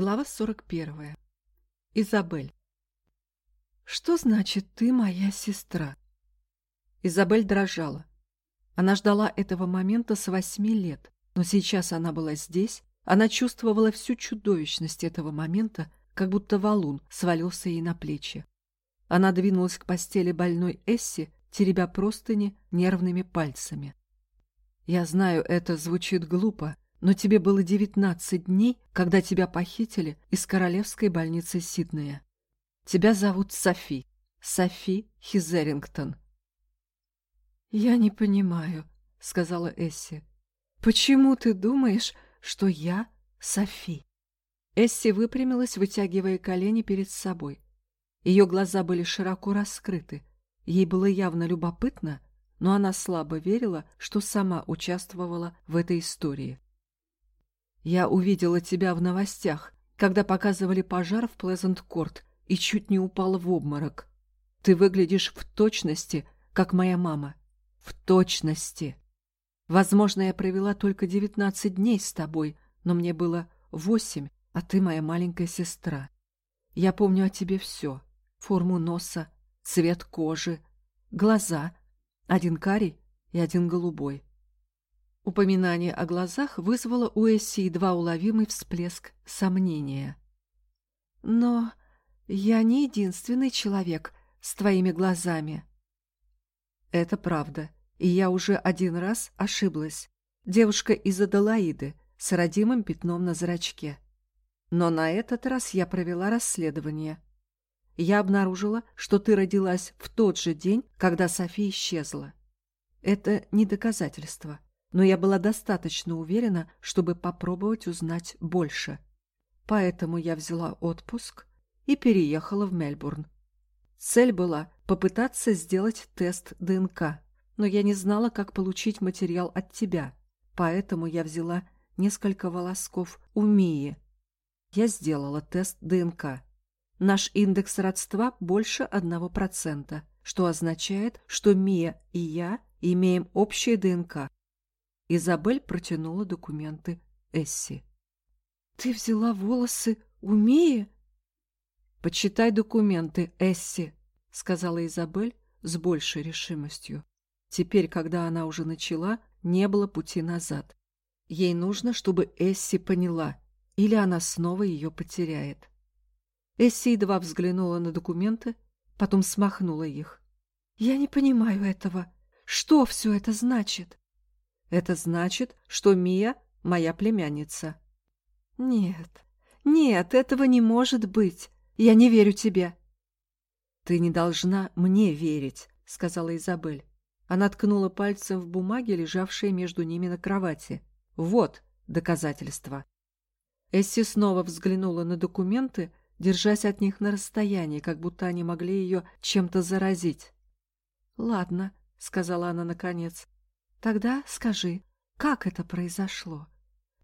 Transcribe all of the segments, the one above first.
Глава 41. Изабель. «Что значит «ты моя сестра»?» Изабель дрожала. Она ждала этого момента с восьми лет, но сейчас она была здесь, она чувствовала всю чудовищность этого момента, как будто валун свалился ей на плечи. Она двинулась к постели больной Эсси, теребя простыни нервными пальцами. «Я знаю, это звучит глупо, но тебе было девятнадцать дней, когда тебя похитили из королевской больницы Сиднея. Тебя зовут Софи. Софи Хизерингтон. «Я не понимаю», — сказала Эсси. «Почему ты думаешь, что я Софи?» Эсси выпрямилась, вытягивая колени перед собой. Ее глаза были широко раскрыты. Ей было явно любопытно, но она слабо верила, что сама участвовала в этой истории. Я увидела тебя в новостях, когда показывали пожар в Плезант-Корт и чуть не упала в обморок. Ты выглядишь в точности, как моя мама. В точности. Возможно, я провела только девятнадцать дней с тобой, но мне было восемь, а ты моя маленькая сестра. Я помню о тебе все. Форму носа, цвет кожи, глаза. Один карий и один голубой. Упоминание о глазах вызвало у Эсси едва уловимый всплеск сомнения. «Но я не единственный человек с твоими глазами». «Это правда, и я уже один раз ошиблась. Девушка из Адалаиды с родимым пятном на зрачке. Но на этот раз я провела расследование. Я обнаружила, что ты родилась в тот же день, когда София исчезла. Это не доказательство» но я была достаточно уверена, чтобы попробовать узнать больше. Поэтому я взяла отпуск и переехала в Мельбурн. Цель была попытаться сделать тест ДНК, но я не знала, как получить материал от тебя, поэтому я взяла несколько волосков у Мии. Я сделала тест ДНК. Наш индекс родства больше одного процента, что означает, что Мия и я имеем общее ДНК. Изабель протянула документы Эсси. «Ты взяла волосы у Мии?» «Почитай документы, Эсси», — сказала Изабель с большей решимостью. Теперь, когда она уже начала, не было пути назад. Ей нужно, чтобы Эсси поняла, или она снова ее потеряет. Эсси едва взглянула на документы, потом смахнула их. «Я не понимаю этого. Что все это значит?» Это значит, что Мия — моя племянница. Нет, нет, этого не может быть. Я не верю тебе. Ты не должна мне верить, сказала Изабель. Она ткнула пальцем в бумаге, лежавшие между ними на кровати. Вот доказательства. Эсси снова взглянула на документы, держась от них на расстоянии, как будто они могли ее чем-то заразить. «Ладно», — сказала она наконец, Тогда скажи, как это произошло?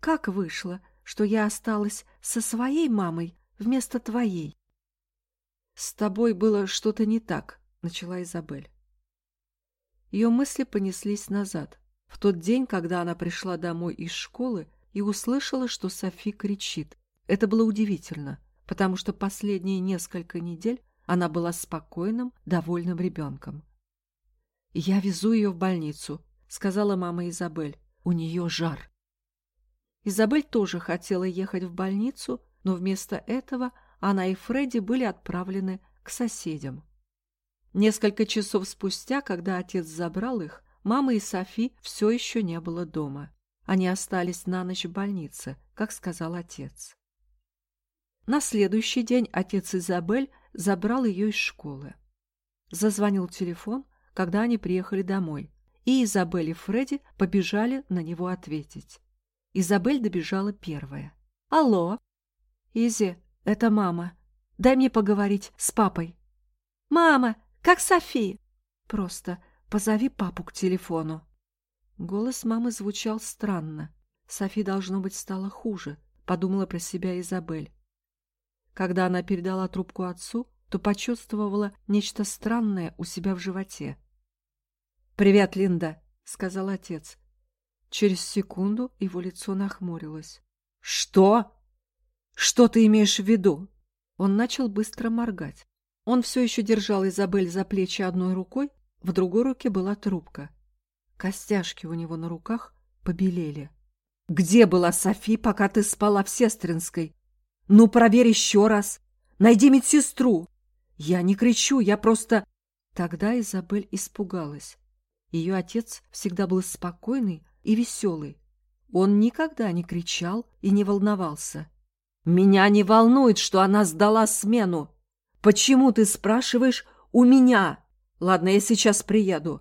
Как вышло, что я осталась со своей мамой вместо твоей? С тобой было что-то не так, начала Изабель. Ее мысли понеслись назад, в тот день, когда она пришла домой из школы и услышала, что Софи кричит. Это было удивительно, потому что последние несколько недель она была спокойным, довольным ребенком. «Я везу ее в больницу», — сказала мама Изабель. «У нее жар». Изабель тоже хотела ехать в больницу, но вместо этого она и Фредди были отправлены к соседям. Несколько часов спустя, когда отец забрал их, мамы и Софи все еще не было дома. Они остались на ночь в больнице, как сказал отец. На следующий день отец Изабель забрал ее из школы. Зазвонил телефон, когда они приехали домой и Изабель и Фредди побежали на него ответить. Изабель добежала первая. «Алло!» «Изи, это мама. Дай мне поговорить с папой». «Мама, как Софи?» «Просто позови папу к телефону». Голос мамы звучал странно. Софи, должно быть, стало хуже, подумала про себя Изабель. Когда она передала трубку отцу, то почувствовала нечто странное у себя в животе. «Привет, Линда», — сказал отец. Через секунду его лицо нахмурилось. «Что?» Что ты имеешь в виду? Он начал быстро моргать. Он все еще держал Изабель за плечи одной рукой, в другой руке была трубка. Костяшки у него на руках побелели. «Где была Софи, пока ты спала в Сестринской? Ну, проверь еще раз. Найди медсестру. Я не кричу, я просто...» Тогда Изабель испугалась. Ее отец всегда был спокойный и веселый. Он никогда не кричал и не волновался. «Меня не волнует, что она сдала смену. Почему ты спрашиваешь у меня? Ладно, я сейчас приеду».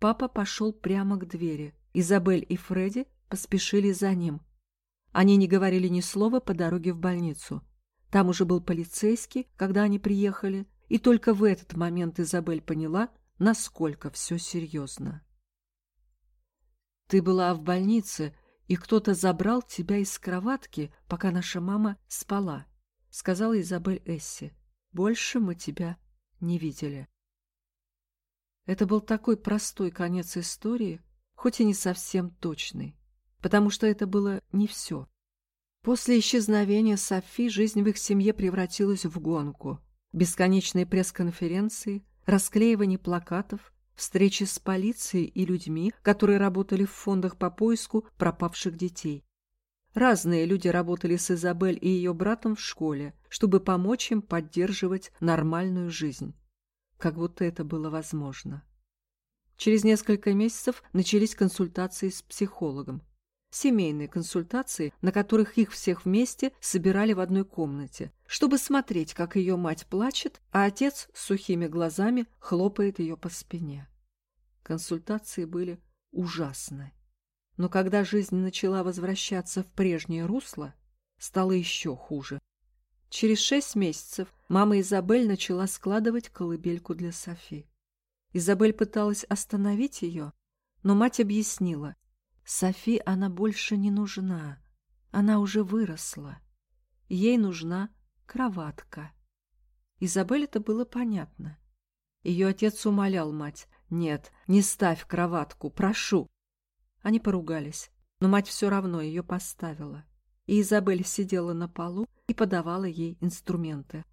Папа пошел прямо к двери. Изабель и Фредди поспешили за ним. Они не говорили ни слова по дороге в больницу. Там уже был полицейский, когда они приехали, и только в этот момент Изабель поняла, насколько все серьезно. «Ты была в больнице, и кто-то забрал тебя из кроватки, пока наша мама спала», — сказала Изабель Эсси. «Больше мы тебя не видели». Это был такой простой конец истории, хоть и не совсем точный, потому что это было не все. После исчезновения Софи жизнь в их семье превратилась в гонку. Бесконечные пресс-конференции, расклеивание плакатов, встречи с полицией и людьми, которые работали в фондах по поиску пропавших детей. Разные люди работали с Изабель и ее братом в школе, чтобы помочь им поддерживать нормальную жизнь. Как будто это было возможно. Через несколько месяцев начались консультации с психологом. Семейные консультации, на которых их всех вместе собирали в одной комнате, чтобы смотреть, как ее мать плачет, а отец с сухими глазами хлопает ее по спине. Консультации были ужасны. Но когда жизнь начала возвращаться в прежнее русло, стало еще хуже. Через шесть месяцев мама Изабель начала складывать колыбельку для Софи. Изабель пыталась остановить ее, но мать объяснила, Софи она больше не нужна, она уже выросла. Ей нужна кроватка. Изабель это было понятно. Ее отец умолял мать, «Нет, не ставь кроватку, прошу». Они поругались, но мать все равно ее поставила. И Изабель сидела на полу и подавала ей инструменты.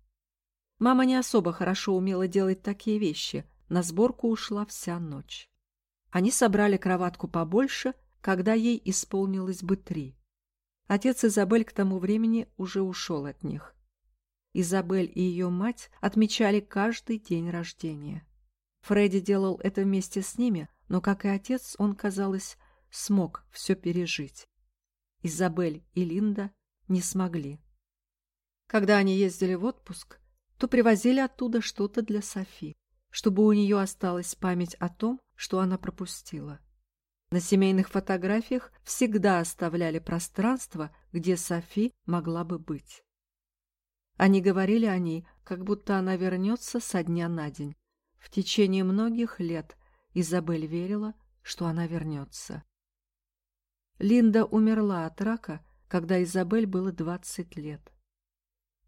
Мама не особо хорошо умела делать такие вещи, на сборку ушла вся ночь. Они собрали кроватку побольше, когда ей исполнилось бы три. Отец Изабель к тому времени уже ушел от них. Изабель и ее мать отмечали каждый день рождения. Фредди делал это вместе с ними, но, как и отец, он, казалось, смог все пережить. Изабель и Линда не смогли. Когда они ездили в отпуск, то привозили оттуда что-то для Софи чтобы у нее осталась память о том, что она пропустила. На семейных фотографиях всегда оставляли пространство, где Софи могла бы быть. Они говорили о ней, как будто она вернется со дня на день. В течение многих лет Изабель верила, что она вернется. Линда умерла от рака, когда Изабель было 20 лет.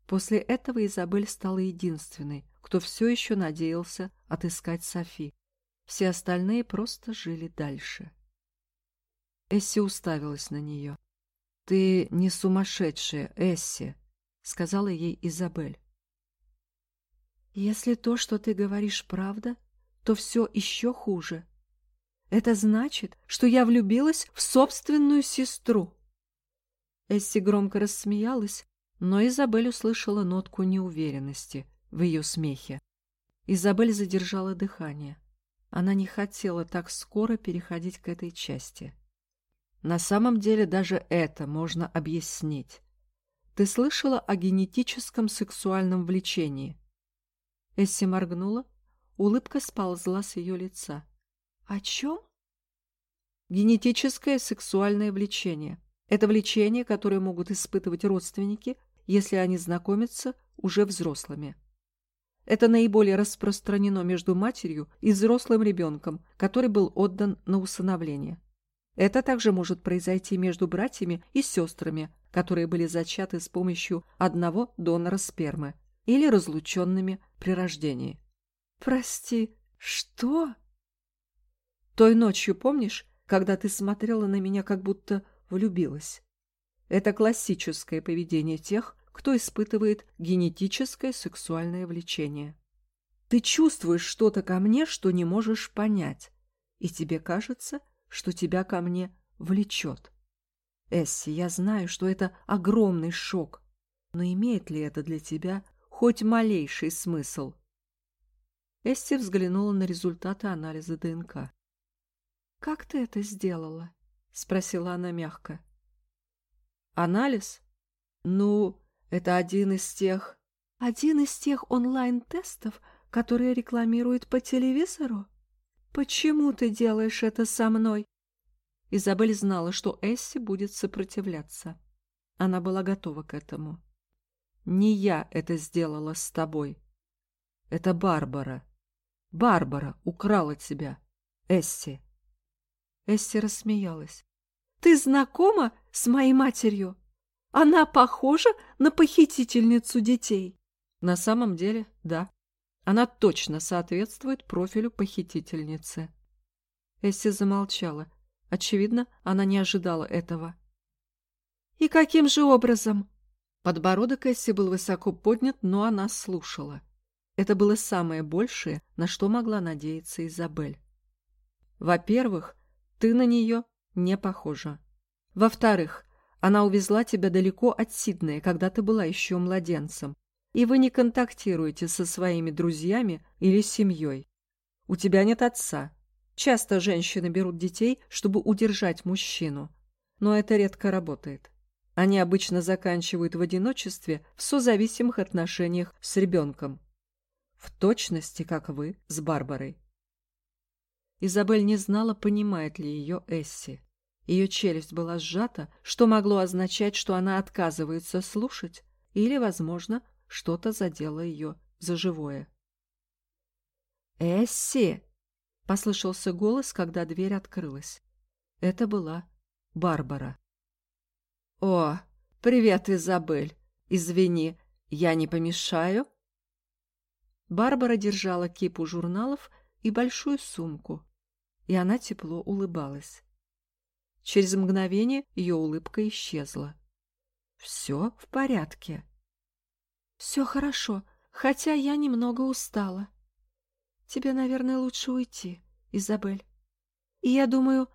После этого Изабель стала единственной, кто все еще надеялся отыскать Софи. Все остальные просто жили дальше. Эсси уставилась на нее. — Ты не сумасшедшая, Эсси, — сказала ей Изабель. — Если то, что ты говоришь, правда, то все еще хуже. Это значит, что я влюбилась в собственную сестру. Эсси громко рассмеялась, но Изабель услышала нотку неуверенности в ее смехе. Изабель задержала дыхание. Она не хотела так скоро переходить к этой части. На самом деле даже это можно объяснить. Ты слышала о генетическом сексуальном влечении? Эсси моргнула, улыбка сползла с ее лица. О чем? Генетическое сексуальное влечение. Это влечение, которое могут испытывать родственники, если они знакомятся уже взрослыми. Это наиболее распространено между матерью и взрослым ребенком, который был отдан на усыновление. Это также может произойти между братьями и сестрами, которые были зачаты с помощью одного донора спермы или разлученными при рождении. «Прости, что?» «Той ночью, помнишь, когда ты смотрела на меня, как будто влюбилась?» Это классическое поведение тех, кто испытывает генетическое сексуальное влечение. Ты чувствуешь что-то ко мне, что не можешь понять, и тебе кажется, что тебя ко мне влечет. Эсси, я знаю, что это огромный шок, но имеет ли это для тебя хоть малейший смысл? Эсси взглянула на результаты анализа ДНК. «Как ты это сделала?» — спросила она мягко. «Анализ? Ну, это один из тех...» «Один из тех онлайн-тестов, которые рекламируют по телевизору? Почему ты делаешь это со мной?» Изабель знала, что Эсси будет сопротивляться. Она была готова к этому. «Не я это сделала с тобой. Это Барбара. Барбара украла тебя, Эсси». Эсси рассмеялась. «Ты знакома с моей матерью? Она похожа на похитительницу детей?» На самом деле, да. Она точно соответствует профилю похитительницы. Эсси замолчала. Очевидно, она не ожидала этого. «И каким же образом?» Подбородок Эсси был высоко поднят, но она слушала. Это было самое большее, на что могла надеяться Изабель. Во-первых, ты на нее не похожа. Во-вторых, она увезла тебя далеко от Сиднея, когда ты была еще младенцем, и вы не контактируете со своими друзьями или семьей. У тебя нет отца. Часто женщины берут детей, чтобы удержать мужчину, но это редко работает. Они обычно заканчивают в одиночестве в созависимых отношениях с ребенком. В точности, как вы с Барбарой. Изабель не знала, понимает ли ее Эсси. Ее челюсть была сжата, что могло означать, что она отказывается слушать, или, возможно, что-то задело ее за живое. «Эсси!» — послышался голос, когда дверь открылась. Это была Барбара. «О, привет, Изабель! Извини, я не помешаю?» Барбара держала кипу журналов и большую сумку и она тепло улыбалась. Через мгновение ее улыбка исчезла. «Все в порядке?» «Все хорошо, хотя я немного устала. Тебе, наверное, лучше уйти, Изабель. И я думаю,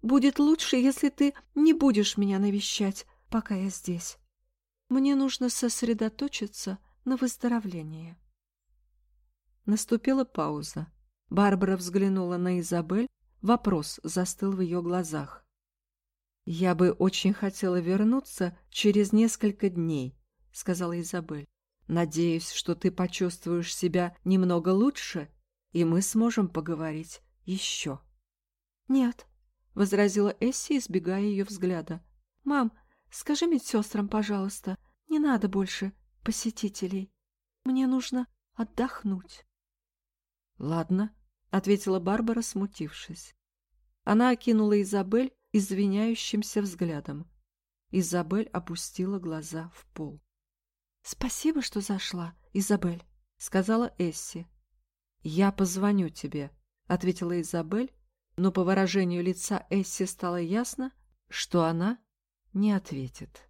будет лучше, если ты не будешь меня навещать, пока я здесь. Мне нужно сосредоточиться на выздоровлении». Наступила пауза. Барбара взглянула на Изабель, вопрос застыл в ее глазах. «Я бы очень хотела вернуться через несколько дней», — сказала Изабель. «Надеюсь, что ты почувствуешь себя немного лучше, и мы сможем поговорить еще». «Нет», — возразила Эсси, избегая ее взгляда. «Мам, скажи медсестрам, пожалуйста, не надо больше посетителей. Мне нужно отдохнуть». «Ладно», — ответила Барбара, смутившись. Она окинула Изабель извиняющимся взглядом. Изабель опустила глаза в пол. «Спасибо, что зашла, Изабель», — сказала Эсси. «Я позвоню тебе», — ответила Изабель, но по выражению лица Эсси стало ясно, что она не ответит.